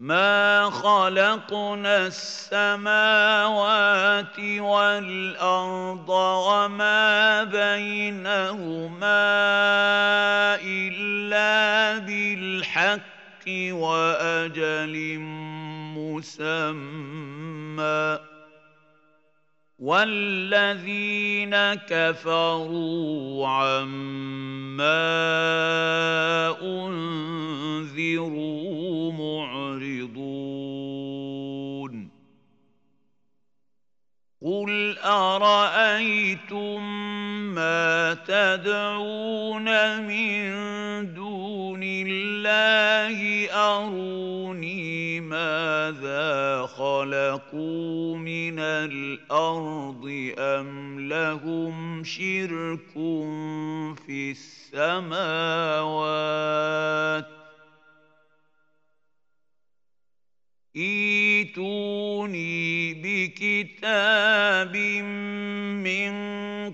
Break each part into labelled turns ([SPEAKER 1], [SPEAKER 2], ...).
[SPEAKER 1] ما خلقنا السماوات والارض وما بينهما الا بالحق واجل مسمى والذين كفروا عما انذروا معرضون قل ارايتم ما تدعون من دون الله اروني ماذا ماذا خلقوا من الأرض أم لهم شرك في السماوات ايتوني بكتاب من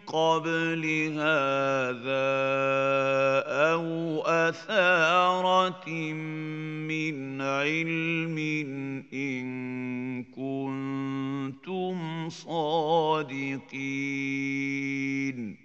[SPEAKER 1] قبل هذا او اثاره من علم ان كنتم صادقين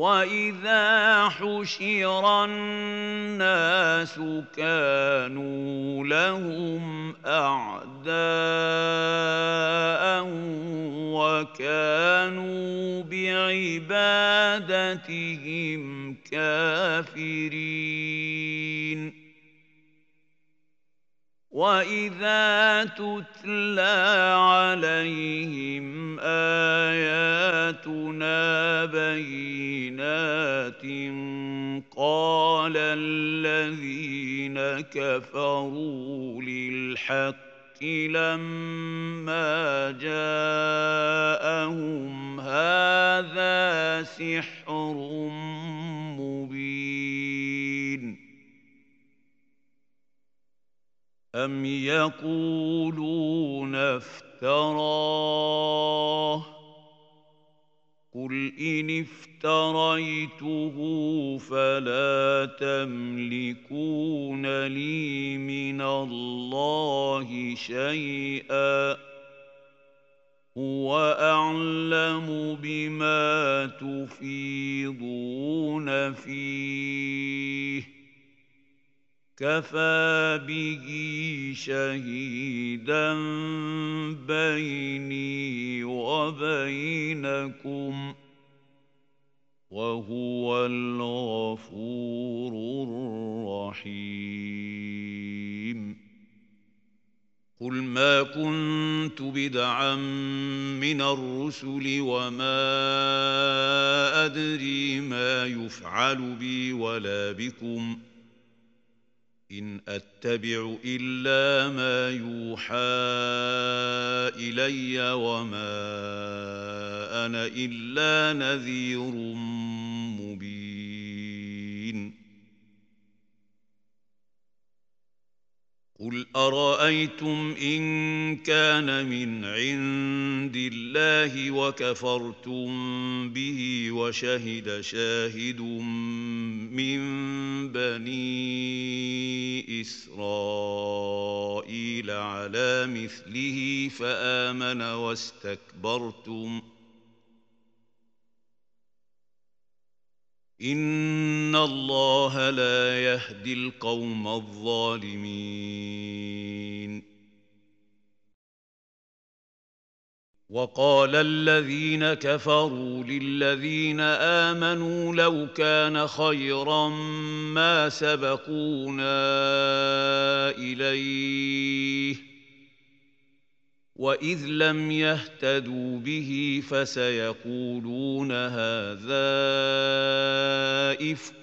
[SPEAKER 1] واذا حشر الناس كانوا لهم اعداء وكانوا بعبادتهم كافرين واذا تتلى عليهم اياتنا بينات قال الذين كفروا للحق لما جاءهم هذا سحر أم يقولون افتراه قل إن افتريته فلا تملكون لي من الله شيئا هو أعلم بما تفيضون فيه كفى به شهيدا بيني وبينكم وهو الغفور الرحيم قل ما كنت بدعا من الرسل وما ادري ما يفعل بي ولا بكم ۖ إن أتبع إلا ما يوحى إلي وما أنا إلا نذير مبين قل ارايتم ان كان من عند الله وكفرتم به وشهد شاهد من بني اسرائيل على مثله فامن واستكبرتم إن ان الله لا يهدي القوم الظالمين وقال الذين كفروا للذين امنوا لو كان خيرا ما سبقونا اليه واذ لم يهتدوا به فسيقولون هذا افك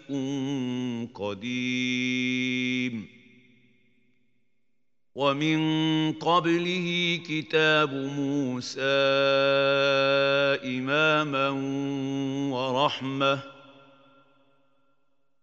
[SPEAKER 1] قديم ومن قبله كتاب موسى اماما ورحمه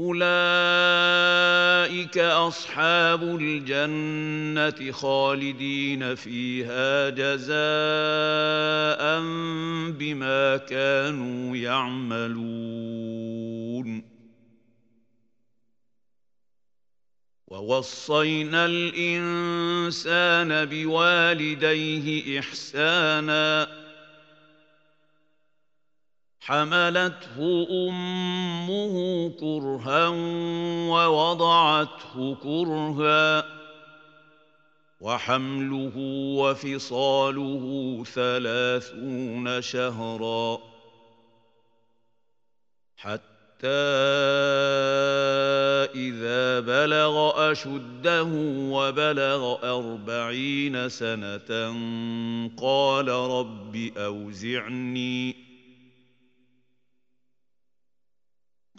[SPEAKER 1] اولئك اصحاب الجنه خالدين فيها جزاء بما كانوا يعملون ووصينا الانسان بوالديه احسانا حملته امه كرها ووضعته كرها وحمله وفصاله ثلاثون شهرا حتى إذا بلغ أشده وبلغ أربعين سنة قال رب أوزعني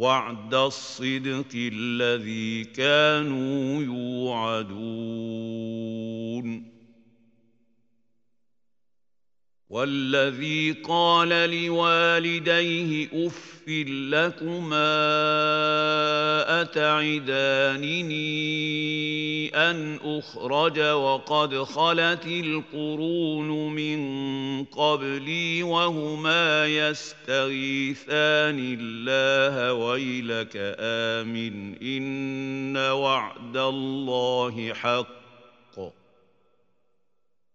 [SPEAKER 1] وعد الصدق الذي كانوا يوعدون والذي قال لوالديه اف لكما اتعدانني ان اخرج وقد خلت القرون من قبلي وهما يستغيثان الله ويلك امن ان وعد الله حق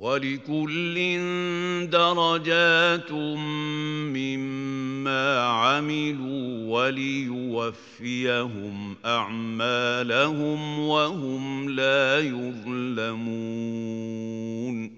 [SPEAKER 1] ولكل درجات مما عملوا وليوفيهم اعمالهم وهم لا يظلمون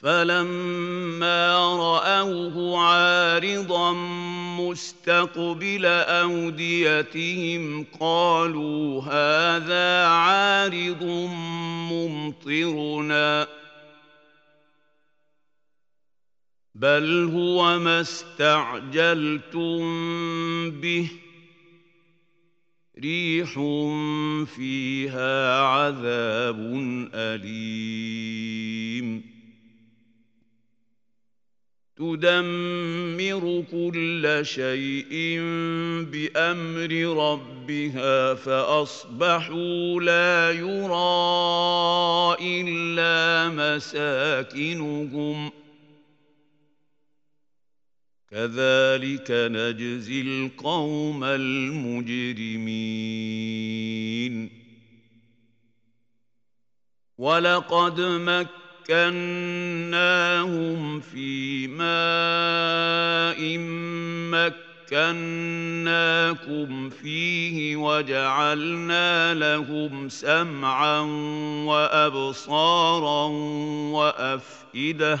[SPEAKER 1] فلما راوه عارضا مستقبل اوديتهم قالوا هذا عارض ممطرنا بل هو ما استعجلتم به ريح فيها عذاب اليم تدمر كل شيء بامر ربها فاصبحوا لا يرى الا مساكنهم كذلك نجزي القوم المجرمين ولقد مك مكناهم في ماء مكناكم فيه وجعلنا لهم سمعا وأبصارا وأفئدةً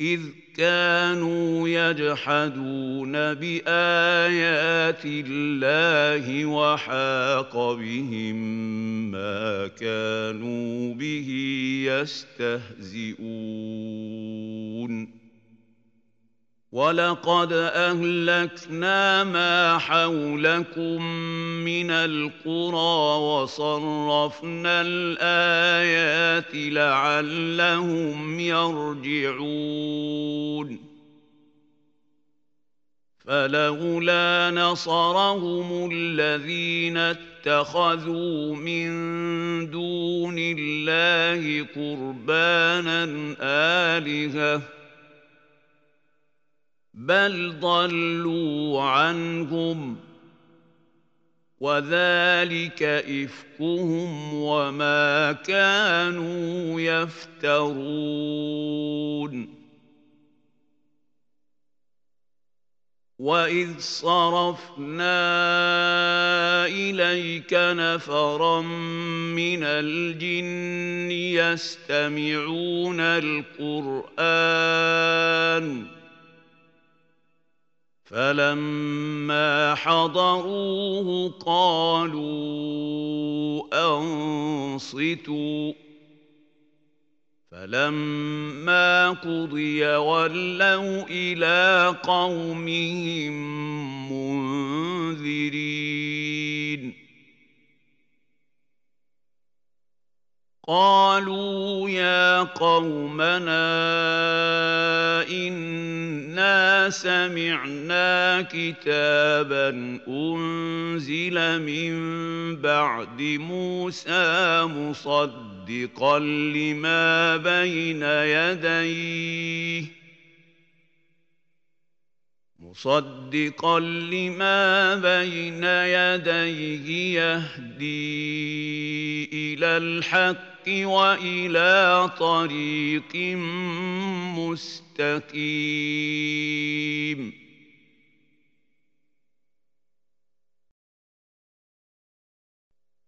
[SPEAKER 1] إذ كانوا يجحدون بآيات الله وحاق بهم ما كانوا به يستهزئون ولقد أهلكنا ما حولكم من القرى وصرفنا الآيات لعلهم يرجعون فلولا نصرهم الذين اتخذوا من دون الله قربانا آلهةً بل ضلوا عنهم وذلك إفكهم وما كانوا يفترون وإذ صرفنا إليك نفرا من الجن يستمعون القرآن فلما حضروه قالوا انصتوا فلما قضي ولوا الى قومهم منذرين قالوا يا قومنا إنا سمعنا كتابا أنزل من بعد موسى مصدقا لما بين يديه مصدقا لما بين يديه يهدي الى الحق والى طريق مستقيم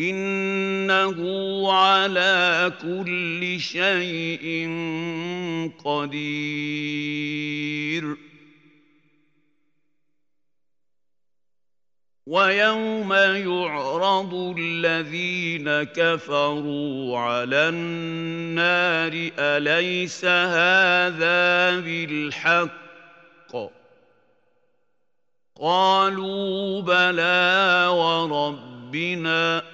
[SPEAKER 1] انه على كل شيء قدير ويوم يعرض الذين كفروا على النار اليس هذا بالحق قالوا بلى وربنا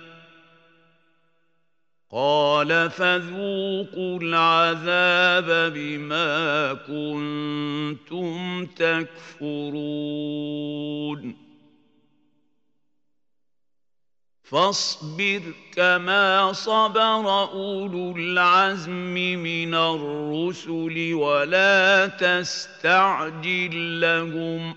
[SPEAKER 1] قال فذوقوا العذاب بما كنتم تكفرون فاصبر كما صبر اولو العزم من الرسل ولا تستعجل لهم ۖ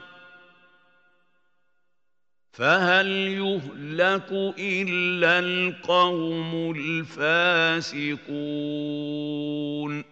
[SPEAKER 1] فهل يهلك الا القوم الفاسقون